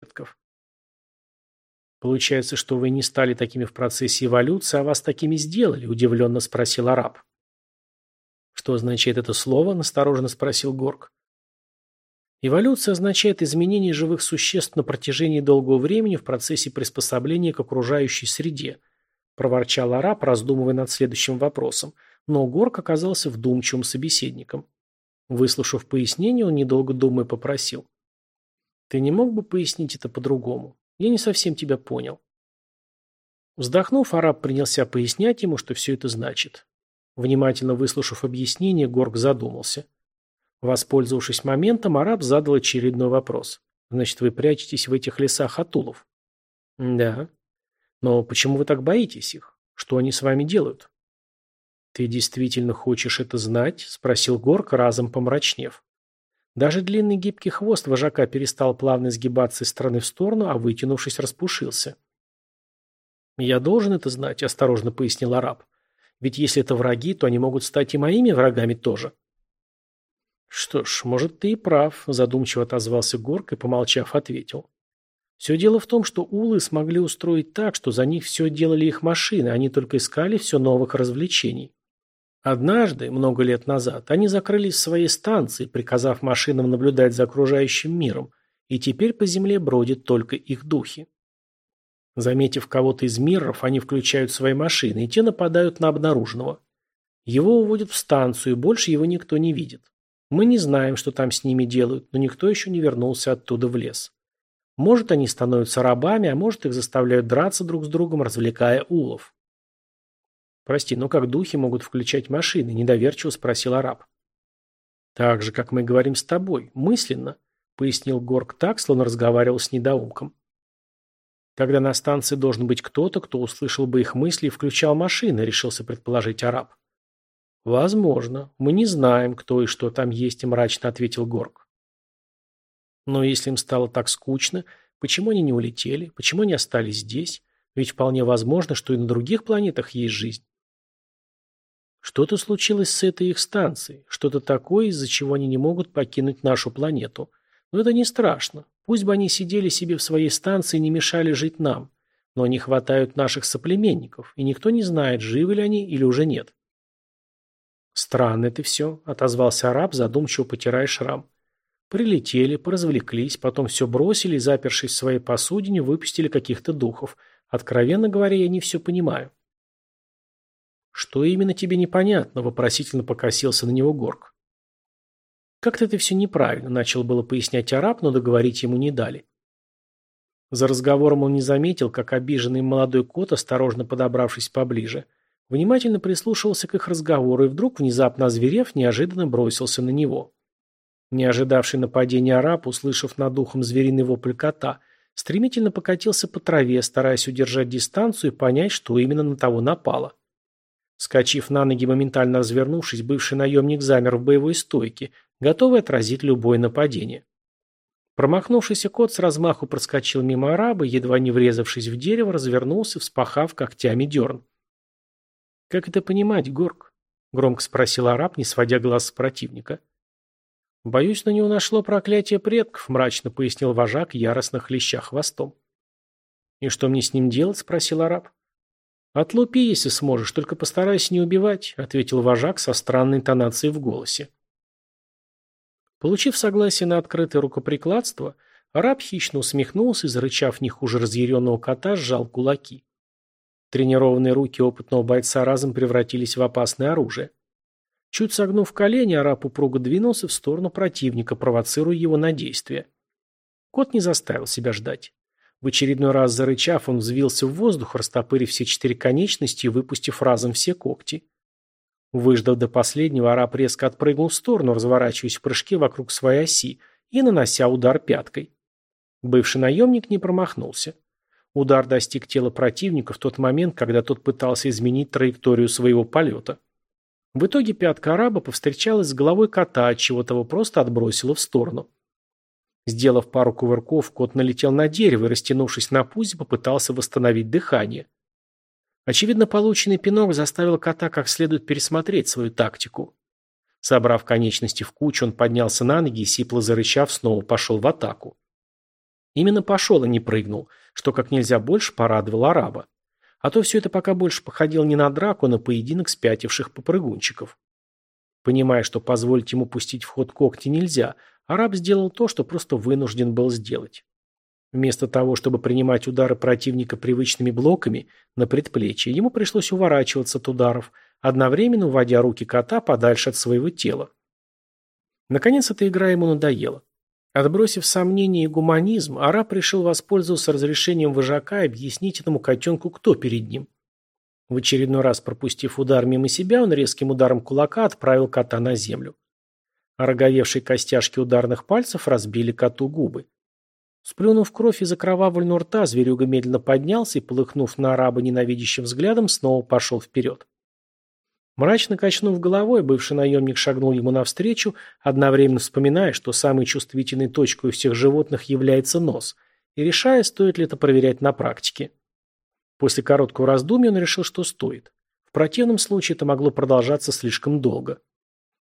предков. «Получается, что вы не стали такими в процессе эволюции, а вас такими сделали?» – удивленно спросил араб. «Что означает это слово?» – настороженно спросил Горг. Эволюция означает изменение живых существ на протяжении долгого времени в процессе приспособления к окружающей среде, проворчал араб, раздумывая над следующим вопросом, но Горг оказался вдумчивым собеседником. Выслушав пояснение, он, недолго думая, попросил. «Ты не мог бы пояснить это по-другому? Я не совсем тебя понял». Вздохнув, араб принялся пояснять ему, что все это значит. Внимательно выслушав объяснение, Горг задумался – Воспользовавшись моментом, араб задал очередной вопрос. «Значит, вы прячетесь в этих лесах атулов?» «Да». «Но почему вы так боитесь их? Что они с вами делают?» «Ты действительно хочешь это знать?» – спросил Горк, разом помрачнев. Даже длинный гибкий хвост вожака перестал плавно сгибаться из стороны в сторону, а вытянувшись, распушился. «Я должен это знать», – осторожно пояснил араб. «Ведь если это враги, то они могут стать и моими врагами тоже». «Что ж, может, ты и прав», – задумчиво отозвался Горк и, помолчав, ответил. «Все дело в том, что улы смогли устроить так, что за них все делали их машины, они только искали все новых развлечений. Однажды, много лет назад, они закрылись в своей станции, приказав машинам наблюдать за окружающим миром, и теперь по земле бродят только их духи. Заметив кого-то из миров, они включают свои машины, и те нападают на обнаруженного. Его уводят в станцию, и больше его никто не видит. Мы не знаем, что там с ними делают, но никто еще не вернулся оттуда в лес. Может, они становятся рабами, а может, их заставляют драться друг с другом, развлекая улов. «Прости, но как духи могут включать машины?» – недоверчиво спросил араб. «Так же, как мы говорим с тобой, мысленно», – пояснил Горг так, словно разговаривал с недоумком. «Тогда на станции должен быть кто-то, кто услышал бы их мысли и включал машины», – решился предположить араб. «Возможно. Мы не знаем, кто и что там есть», – мрачно ответил Горг. «Но если им стало так скучно, почему они не улетели? Почему они остались здесь? Ведь вполне возможно, что и на других планетах есть жизнь». Что-то случилось с этой их станцией, что-то такое, из-за чего они не могут покинуть нашу планету. Но это не страшно. Пусть бы они сидели себе в своей станции и не мешали жить нам. Но не хватают наших соплеменников, и никто не знает, живы ли они или уже нет. «Странно это все», — отозвался араб, задумчиво потирая шрам. Прилетели, поразвлеклись, потом все бросили и, запершись в своей посудине, выпустили каких-то духов. Откровенно говоря, я не все понимаю. «Что именно тебе непонятно?» – вопросительно покосился на него Горг. «Как-то это все неправильно», – начал было пояснять араб, но договорить ему не дали. За разговором он не заметил, как обиженный молодой кот, осторожно подобравшись поближе – Внимательно прислушивался к их разговору и вдруг, внезапно озверев, неожиданно бросился на него. Не ожидавший нападения араб, услышав над ухом звериный вопль кота, стремительно покатился по траве, стараясь удержать дистанцию и понять, что именно на того напало. Скочив на ноги, моментально развернувшись, бывший наемник замер в боевой стойке, готовый отразить любое нападение. Промахнувшийся кот с размаху проскочил мимо араба, едва не врезавшись в дерево, развернулся, вспахав когтями дерн. «Как это понимать, Горг?» – громко спросил араб, не сводя глаз с противника. «Боюсь, на него нашло проклятие предков», – мрачно пояснил вожак, яростно хлеща хвостом. «И что мне с ним делать?» – спросил араб. «Отлупи, если сможешь, только постарайся не убивать», – ответил вожак со странной интонацией в голосе. Получив согласие на открытое рукоприкладство, араб хищно усмехнулся и, зарычав не хуже разъяренного кота, сжал кулаки. Тренированные руки опытного бойца разом превратились в опасное оружие. Чуть согнув колени, араб упруго двинулся в сторону противника, провоцируя его на действие. Кот не заставил себя ждать. В очередной раз зарычав, он взвился в воздух, растопырив все четыре конечности и выпустив разом все когти. Выждав до последнего, араб резко отпрыгнул в сторону, разворачиваясь в прыжке вокруг своей оси и нанося удар пяткой. Бывший наемник не промахнулся. Удар достиг тела противника в тот момент, когда тот пытался изменить траекторию своего полета. В итоге пятка араба повстречалась с головой кота, отчего того просто отбросило в сторону. Сделав пару кувырков, кот налетел на дерево и, растянувшись на пузе, попытался восстановить дыхание. Очевидно, полученный пинок заставил кота как следует пересмотреть свою тактику. Собрав конечности в кучу, он поднялся на ноги и, сипло зарычав, снова пошел в атаку. Именно пошел, а не прыгнул, что как нельзя больше порадовало араба. А то все это пока больше походило не на драку, а на поединок спятивших попрыгунчиков. Понимая, что позволить ему пустить в ход когти нельзя, араб сделал то, что просто вынужден был сделать. Вместо того, чтобы принимать удары противника привычными блоками на предплечье, ему пришлось уворачиваться от ударов, одновременно уводя руки кота подальше от своего тела. Наконец эта игра ему надоела. Отбросив сомнения и гуманизм, араб решил воспользоваться разрешением вожака и объяснить этому котенку, кто перед ним. В очередной раз пропустив удар мимо себя, он резким ударом кулака отправил кота на землю. А роговевшие костяшки ударных пальцев разбили коту губы. Сплюнув кровь из окровавленного рта, зверюга медленно поднялся и, полыхнув на араба ненавидящим взглядом, снова пошел вперед. Мрачно качнув головой, бывший наемник шагнул ему навстречу, одновременно вспоминая, что самой чувствительной точкой у всех животных является нос, и решая, стоит ли это проверять на практике. После короткого раздумья он решил, что стоит. В противном случае это могло продолжаться слишком долго.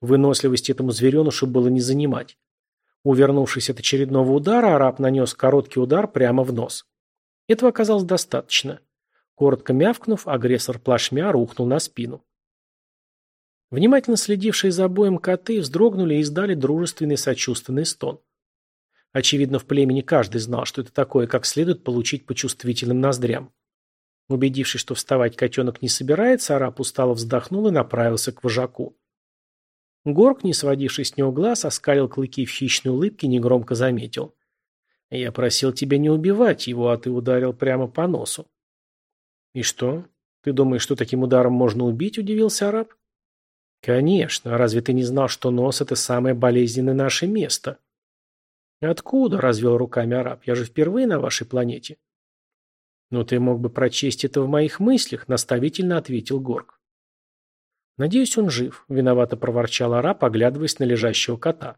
Выносливости этому зверенушу было не занимать. Увернувшись от очередного удара, араб нанес короткий удар прямо в нос. Этого оказалось достаточно. Коротко мявкнув, агрессор плашмя рухнул на спину. Внимательно следившие за боем коты вздрогнули и издали дружественный сочувственный стон. Очевидно, в племени каждый знал, что это такое, как следует получить по чувствительным ноздрям. Убедившись, что вставать котенок не собирается, араб устало вздохнул и направился к вожаку. Горк, не сводивший с него глаз, оскалил клыки в хищной улыбке и негромко заметил. «Я просил тебя не убивать его, а ты ударил прямо по носу». «И что? Ты думаешь, что таким ударом можно убить?» – удивился араб. «Конечно. Разве ты не знал, что нос – это самое болезненное наше место?» «Откуда?» – развел руками араб. «Я же впервые на вашей планете». «Но ты мог бы прочесть это в моих мыслях», – наставительно ответил Горг. «Надеюсь, он жив», – виновато проворчал араб, оглядываясь на лежащего кота.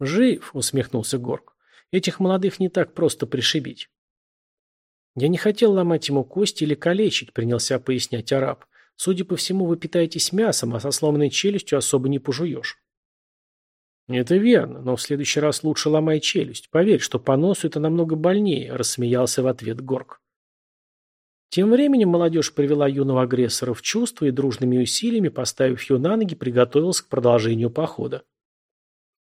«Жив», – усмехнулся Горг. «Этих молодых не так просто пришибить». «Я не хотел ломать ему кости или калечить», – принялся пояснять араб. Судя по всему, вы питаетесь мясом, а со сломанной челюстью особо не пожуешь. Это верно, но в следующий раз лучше ломай челюсть. Поверь, что по носу это намного больнее, рассмеялся в ответ Горг. Тем временем молодежь привела юного агрессора в чувство и дружными усилиями, поставив ее на ноги, приготовилась к продолжению похода.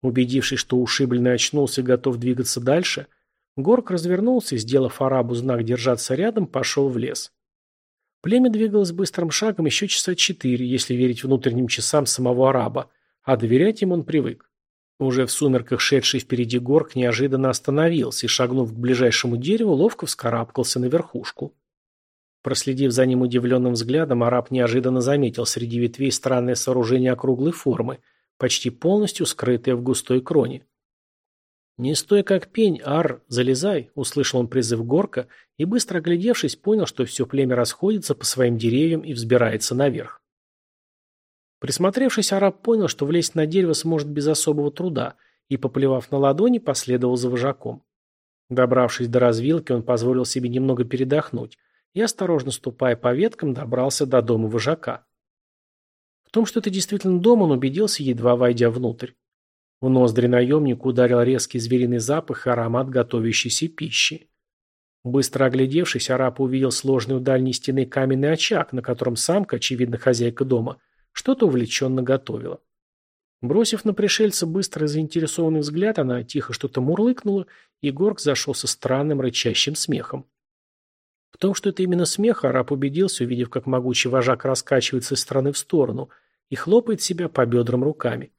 Убедившись, что ушибленный очнулся и готов двигаться дальше, Горг развернулся и, сделав арабу знак держаться рядом, пошел в лес. Племя двигалось быстрым шагом еще часа четыре, если верить внутренним часам самого араба, а доверять им он привык. Уже в сумерках шедший впереди горк неожиданно остановился и, шагнув к ближайшему дереву, ловко вскарабкался на верхушку. Проследив за ним удивленным взглядом, араб неожиданно заметил среди ветвей странное сооружение округлой формы, почти полностью скрытое в густой кроне. «Не стой как пень, Ар, залезай!» – услышал он призыв Горка и, быстро оглядевшись, понял, что все племя расходится по своим деревьям и взбирается наверх. Присмотревшись, араб понял, что влезть на дерево сможет без особого труда, и, поплевав на ладони, последовал за вожаком. Добравшись до развилки, он позволил себе немного передохнуть и, осторожно ступая по веткам, добрался до дома вожака. В том, что это действительно дом, он убедился, едва войдя внутрь. В ноздри наемнику ударил резкий звериный запах и аромат готовящейся пищи. Быстро оглядевшись, араб увидел сложный у дальней стены каменный очаг, на котором самка, очевидно хозяйка дома, что-то увлеченно готовила. Бросив на пришельца быстрый заинтересованный взгляд, она тихо что-то мурлыкнула, и Горг зашел со странным рычащим смехом. В том, что это именно смех, араб убедился, увидев, как могучий вожак раскачивается из стороны в сторону и хлопает себя по бедрам руками.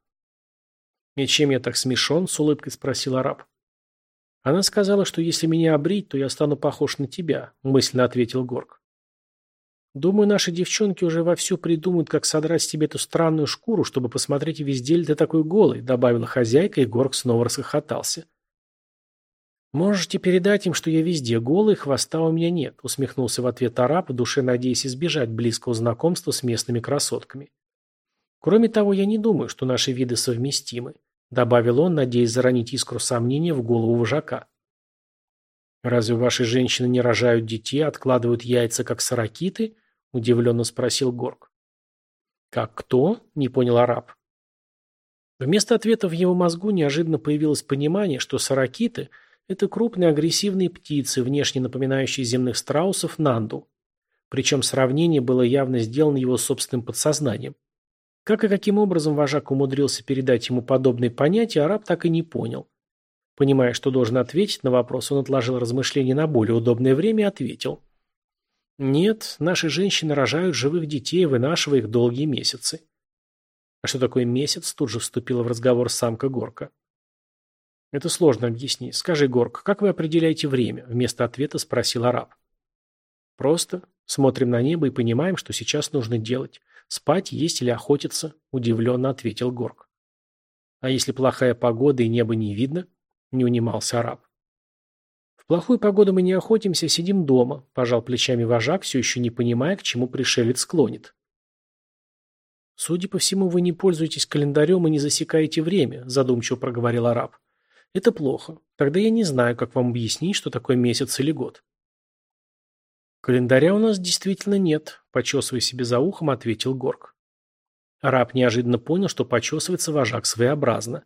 «И чем я так смешон?» – с улыбкой спросил араб. «Она сказала, что если меня обрить, то я стану похож на тебя», – мысленно ответил Горг. «Думаю, наши девчонки уже вовсю придумают, как содрать с тебе эту странную шкуру, чтобы посмотреть, везде ли ты такой голый», – добавила хозяйка, и Горг снова расхохотался. «Можете передать им, что я везде голый, хвоста у меня нет», – усмехнулся в ответ араб, в душе надеясь избежать близкого знакомства с местными красотками. «Кроме того, я не думаю, что наши виды совместимы. Добавил он, надеясь заронить искру сомнения в голову вожака. «Разве ваши женщины не рожают детей, откладывают яйца, как сорокиты?» – удивленно спросил Горг. «Как кто?» – не понял араб. Вместо ответа в его мозгу неожиданно появилось понимание, что сорокиты – Это крупные агрессивные птицы, внешне напоминающие земных страусов, нанду. Причем сравнение было явно сделано его собственным подсознанием. Как и каким образом вожак умудрился передать ему подобные понятия, араб так и не понял. Понимая, что должен ответить на вопрос, он отложил размышления на более удобное время и ответил. «Нет, наши женщины рожают живых детей, вынашивая их долгие месяцы». «А что такое месяц?» Тут же вступила в разговор самка Горка. «Это сложно объяснить. Скажи, Горка, как вы определяете время?» Вместо ответа спросил араб. «Просто. Смотрим на небо и понимаем, что сейчас нужно делать. Спать, есть или охотиться?» Удивленно ответил Горк. «А если плохая погода и небо не видно?» Не унимался араб. В плохую погоду мы не охотимся, сидим дома, пожал плечами вожак, все еще не понимая, к чему пришелец склонит. Судя по всему, вы не пользуетесь календарем и не засекаете время, задумчиво проговорил араб. Это плохо. Тогда я не знаю, как вам объяснить, что такое месяц или год. Календаря у нас действительно нет, почесывая себе за ухом, ответил Горг. Араб неожиданно понял, что почесывается вожак своеобразно.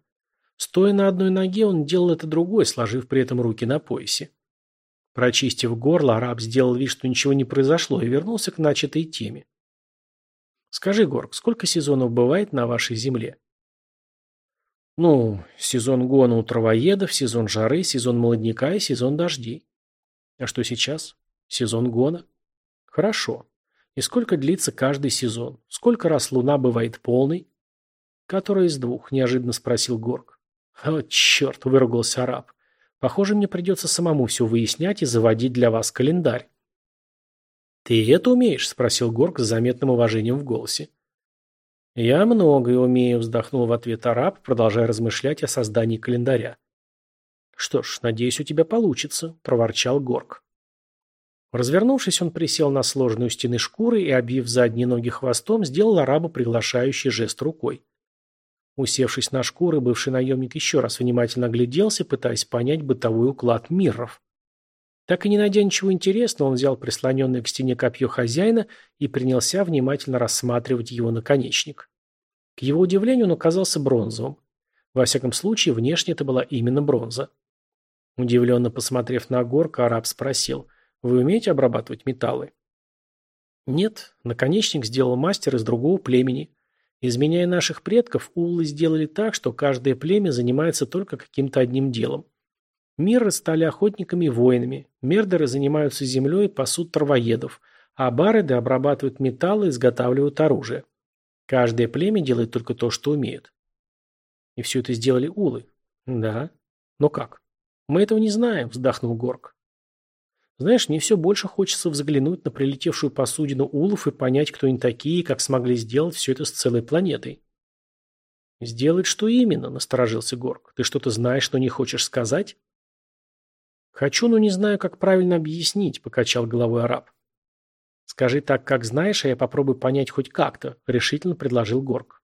Стоя на одной ноге, он делал это другой, сложив при этом руки на поясе. Прочистив горло, араб сделал вид, что ничего не произошло, и вернулся к начатой теме. «Скажи, Горг, сколько сезонов бывает на вашей земле?» «Ну, сезон гона у травоедов, сезон жары, сезон молодняка и сезон дождей». «А что сейчас?» «Сезон гона». «Хорошо. И сколько длится каждый сезон? Сколько раз луна бывает полной?» «Которая из двух?» – неожиданно спросил Горг. «О, черт!» – выругался араб. «Похоже, мне придется самому все выяснять и заводить для вас календарь». «Ты это умеешь?» – спросил Горг с заметным уважением в голосе. «Я многое умею», – вздохнул в ответ араб, продолжая размышлять о создании календаря. «Что ж, надеюсь, у тебя получится», – проворчал Горг. Развернувшись, он присел на сложную стены шкуры и, обвив задние ноги хвостом, сделал арабу приглашающий жест рукой. Усевшись на шкуры, бывший наемник еще раз внимательно огляделся, пытаясь понять бытовой уклад мирров. Так и не найдя ничего интересного, он взял прислоненное к стене копье хозяина и принялся внимательно рассматривать его наконечник. К его удивлению, он оказался бронзовым. Во всяком случае, внешне это была именно бронза. Удивленно посмотрев на горка, араб спросил, «Вы умеете обрабатывать металлы?» «Нет, наконечник сделал мастер из другого племени. Изменяя наших предков, уллы сделали так, что каждое племя занимается только каким-то одним делом. Мирры стали охотниками и воинами, мердеры занимаются землей и пасут травоедов, а бареды обрабатывают металлы и изготавливают оружие. Каждое племя делает только то, что умеет. И все это сделали улы. Да. Но как? Мы этого не знаем, вздохнул Горг. Знаешь, мне все больше хочется взглянуть на прилетевшую посудину улов и понять, кто они такие и как смогли сделать все это с целой планетой. «Сделать что именно?» – насторожился Горг. «Ты что-то знаешь, что не хочешь сказать?» «Хочу, но не знаю, как правильно объяснить», – покачал головой араб. «Скажи так, как знаешь, а я попробую понять хоть как-то», – решительно предложил Горг.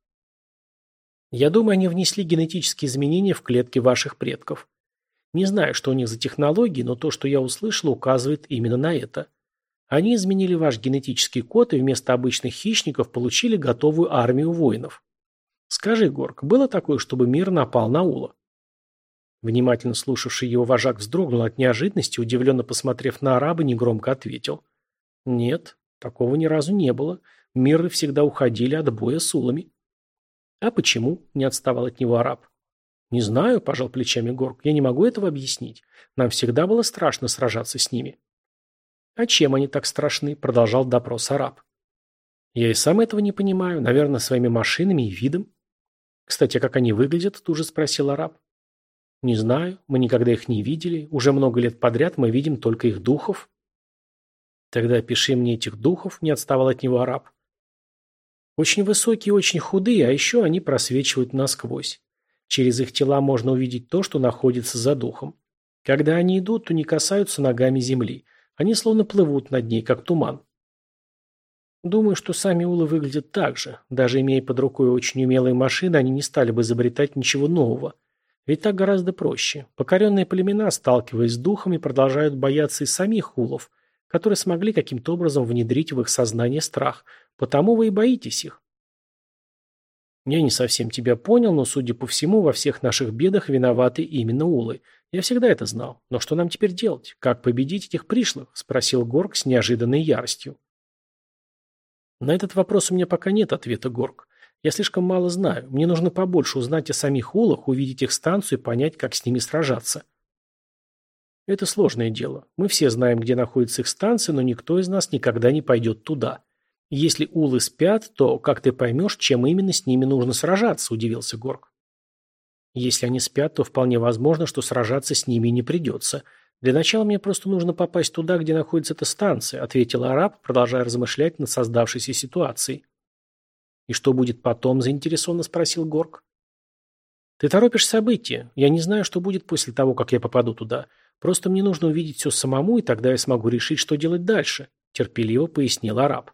«Я думаю, они внесли генетические изменения в клетки ваших предков. Не знаю, что у них за технологии, но то, что я услышал, указывает именно на это. Они изменили ваш генетический код и вместо обычных хищников получили готовую армию воинов. Скажи, Горг, было такое, чтобы мир напал на Ула? Внимательно слушавший его вожак вздрогнул от неожиданности, удивленно посмотрев на араба, негромко ответил. Нет, такого ни разу не было. Миры всегда уходили от боя с улами. А почему? Не отставал от него араб. «Не знаю», – пожал плечами Горг, – «я не могу этого объяснить. Нам всегда было страшно сражаться с ними». «А чем они так страшны?» – продолжал допрос араб. «Я и сам этого не понимаю. Наверное, своими машинами и видом». «Кстати, а как они выглядят?» – тут же спросил араб. «Не знаю. Мы никогда их не видели. Уже много лет подряд мы видим только их духов». «Тогда опиши мне этих духов», – не отставал от него араб. «Очень высокие очень худые, а еще они просвечивают насквозь. Через их тела можно увидеть то, что находится за духом. Когда они идут, то не касаются ногами земли. Они словно плывут над ней, как туман. Думаю, что сами улы выглядят так же. Даже имея под рукой очень умелые машины, они не стали бы изобретать ничего нового. Ведь так гораздо проще. Покоренные племена, сталкиваясь с духами, продолжают бояться и самих улов, которые смогли каким-то образом внедрить в их сознание страх. Потому вы и боитесь их. Я не совсем тебя понял, но, судя по всему, во всех наших бедах виноваты именно улы. Я всегда это знал. Но что нам теперь делать? Как победить этих пришлых? Спросил Горг с неожиданной яростью. На этот вопрос у меня пока нет ответа, Горг. Я слишком мало знаю. Мне нужно побольше узнать о самих улах, увидеть их станцию и понять, как с ними сражаться. Это сложное дело. Мы все знаем, где находится их станция, но никто из нас никогда не пойдет туда. Если улы спят, то как ты поймешь, чем именно с ними нужно сражаться, удивился Горг. Если они спят, то вполне возможно, что сражаться с ними не придется. Для начала мне просто нужно попасть туда, где находится эта станция, ответил араб, продолжая размышлять над создавшейся ситуацией. И что будет потом, заинтересованно спросил Горг. Ты торопишь события. Я не знаю, что будет после того, как я попаду туда. Просто мне нужно увидеть все самому, и тогда я смогу решить, что делать дальше, терпеливо пояснил араб.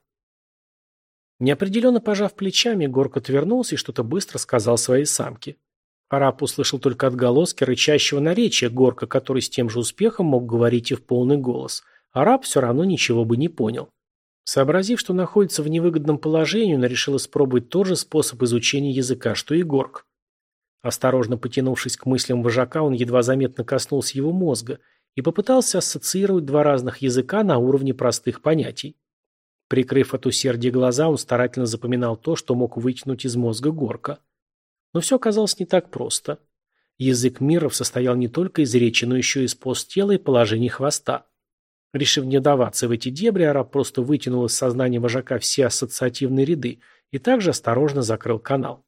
Неопределенно пожав плечами, Горг отвернулся и что-то быстро сказал своей самке. Араб услышал только отголоски рычащего наречия Горка, который с тем же успехом мог говорить и в полный голос. Араб все равно ничего бы не понял. Сообразив, что находится в невыгодном положении, он решил испробовать тот же способ изучения языка, что и Горк. Осторожно потянувшись к мыслям вожака, он едва заметно коснулся его мозга и попытался ассоциировать два разных языка на уровне простых понятий. Прикрыв от усердия глаза, он старательно запоминал то, что мог вытянуть из мозга Горка. Но все оказалось не так просто. Язык миров состоял не только из речи, но еще из пост тела и положений хвоста. Решив не даваться в эти дебри, араб просто вытянул из сознания вожака все ассоциативные ряды и также осторожно закрыл канал.